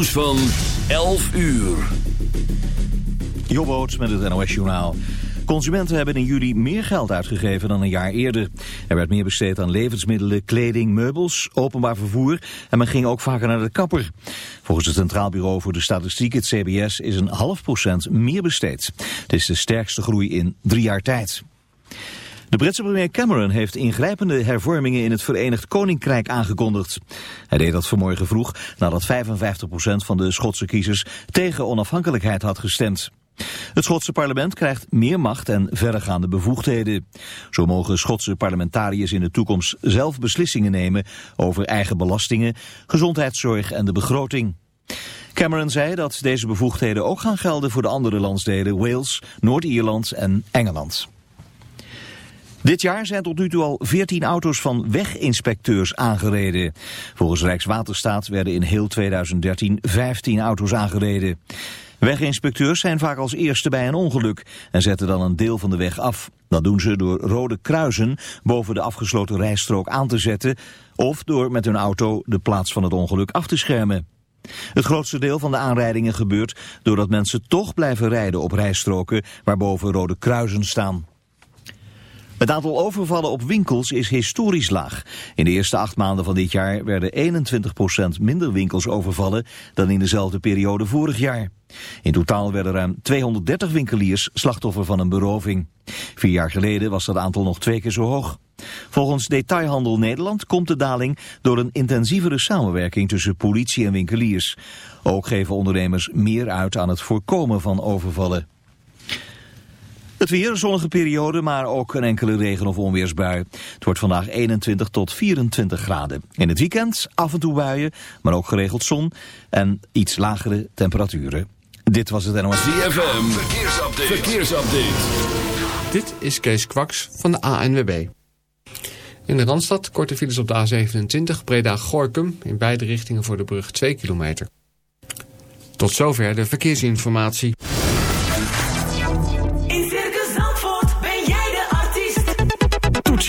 nieuws van 11 uur. Jobboots met het NOS Journaal. Consumenten hebben in juli meer geld uitgegeven dan een jaar eerder. Er werd meer besteed aan levensmiddelen, kleding, meubels, openbaar vervoer... en men ging ook vaker naar de kapper. Volgens het Centraal Bureau voor de Statistiek, het CBS, is een half procent meer besteed. Het is de sterkste groei in drie jaar tijd. De Britse premier Cameron heeft ingrijpende hervormingen in het Verenigd Koninkrijk aangekondigd. Hij deed dat vanmorgen vroeg nadat 55% van de Schotse kiezers tegen onafhankelijkheid had gestemd. Het Schotse parlement krijgt meer macht en verregaande bevoegdheden. Zo mogen Schotse parlementariërs in de toekomst zelf beslissingen nemen over eigen belastingen, gezondheidszorg en de begroting. Cameron zei dat deze bevoegdheden ook gaan gelden voor de andere landsdelen Wales, Noord-Ierland en Engeland. Dit jaar zijn tot nu toe al 14 auto's van weginspecteurs aangereden. Volgens Rijkswaterstaat werden in heel 2013 15 auto's aangereden. Weginspecteurs zijn vaak als eerste bij een ongeluk en zetten dan een deel van de weg af. Dat doen ze door rode kruisen boven de afgesloten rijstrook aan te zetten... of door met hun auto de plaats van het ongeluk af te schermen. Het grootste deel van de aanrijdingen gebeurt doordat mensen toch blijven rijden op rijstroken waarboven rode kruisen staan. Het aantal overvallen op winkels is historisch laag. In de eerste acht maanden van dit jaar werden 21% minder winkels overvallen dan in dezelfde periode vorig jaar. In totaal werden ruim 230 winkeliers slachtoffer van een beroving. Vier jaar geleden was dat aantal nog twee keer zo hoog. Volgens Detailhandel Nederland komt de daling door een intensievere samenwerking tussen politie en winkeliers. Ook geven ondernemers meer uit aan het voorkomen van overvallen. Het weer, een zonnige periode, maar ook een enkele regen- of onweersbui. Het wordt vandaag 21 tot 24 graden. In het weekend af en toe buien, maar ook geregeld zon en iets lagere temperaturen. Dit was het NOS. ZFM, verkeersupdate. verkeersupdate. Dit is Kees Kwaks van de ANWB. In de Randstad korte files op de A27 Breda-Gorkum... in beide richtingen voor de brug 2 kilometer. Tot zover de verkeersinformatie.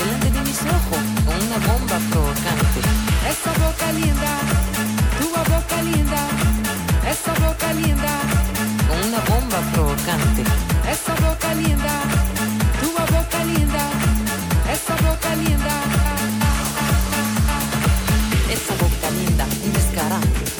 papito adelante de mis ojos con una bomba provocante. Essa boca linda, tua boca linda. Essa boca linda, Con una bomba provocante. essa boca linda, tua boca linda. Essa boca linda. Esa boca linda, un descarado, toma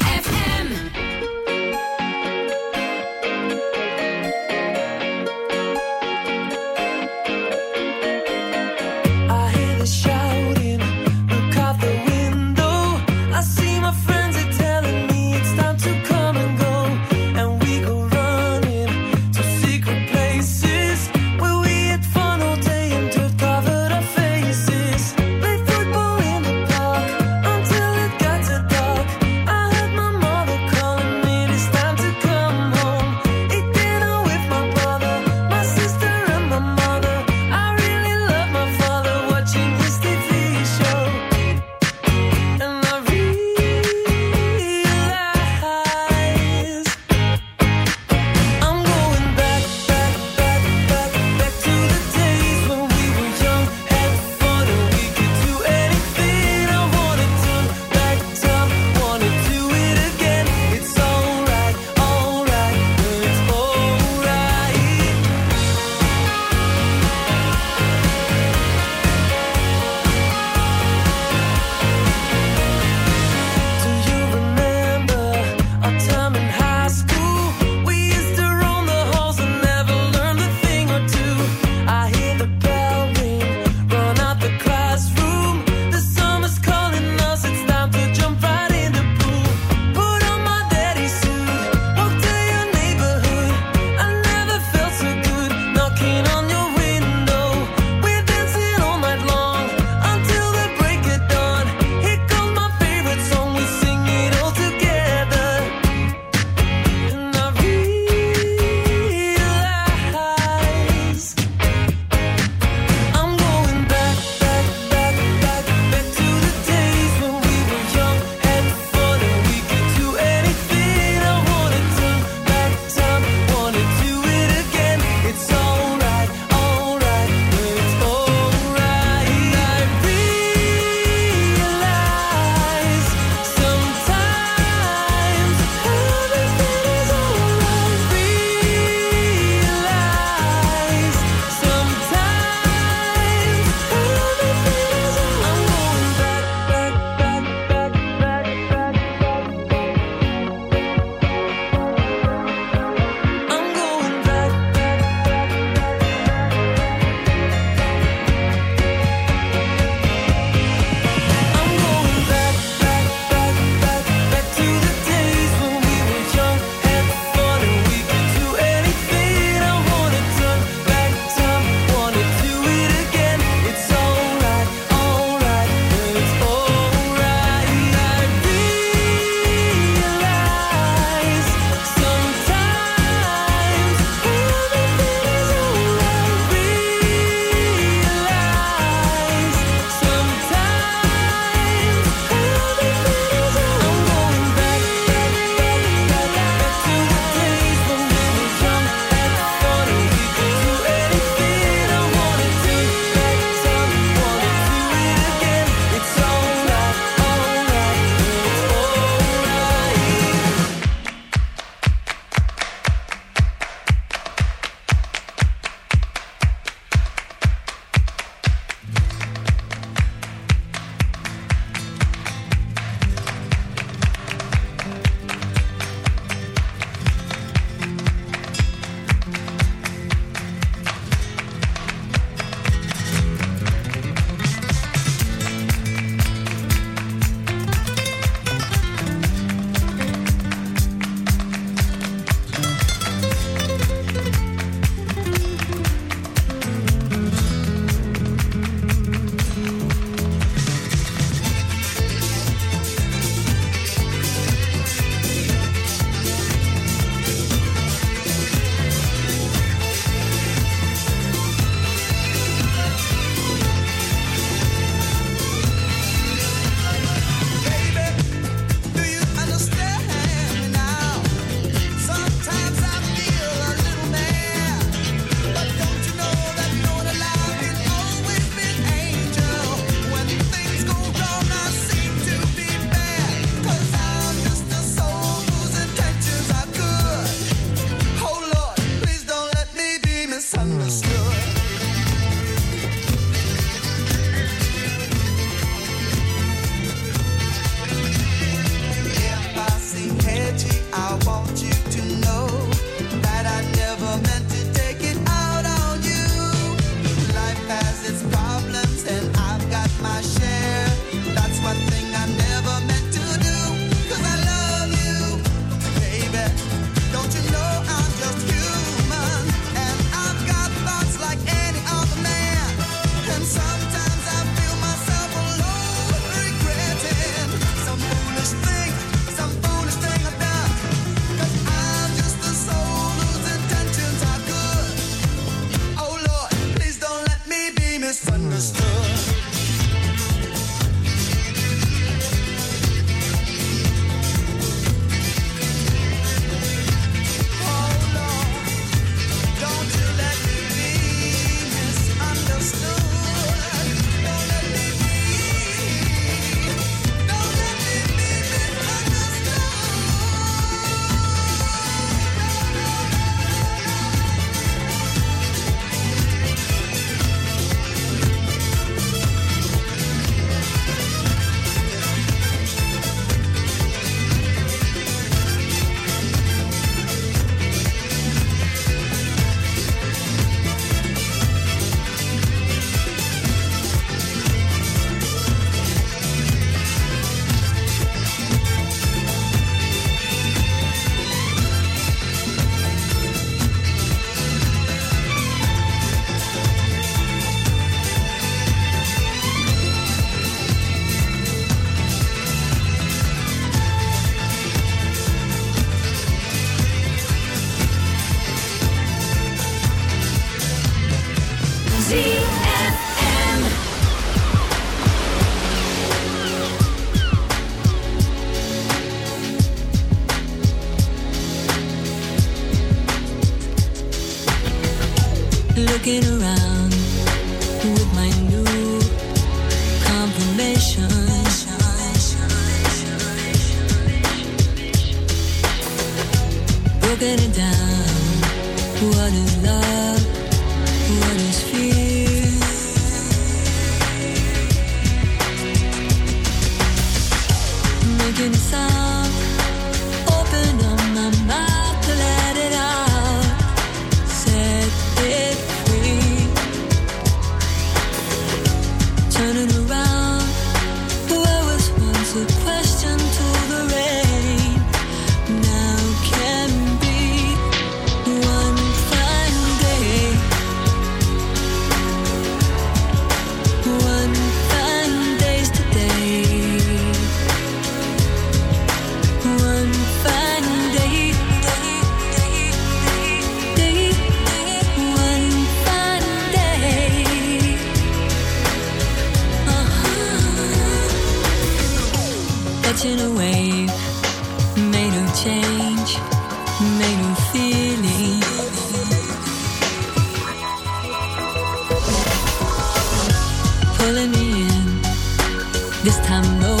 this time no,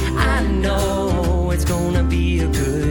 I know it's gonna be a good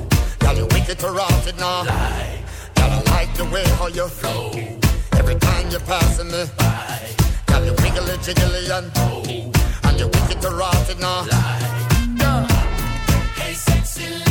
Girl, you wicked to rot it now. Girl, I like the way how you flow. Every time you're passing me by. Girl, you wiggly jiggly and oh, and you wicked to rot it now. Hey, sexy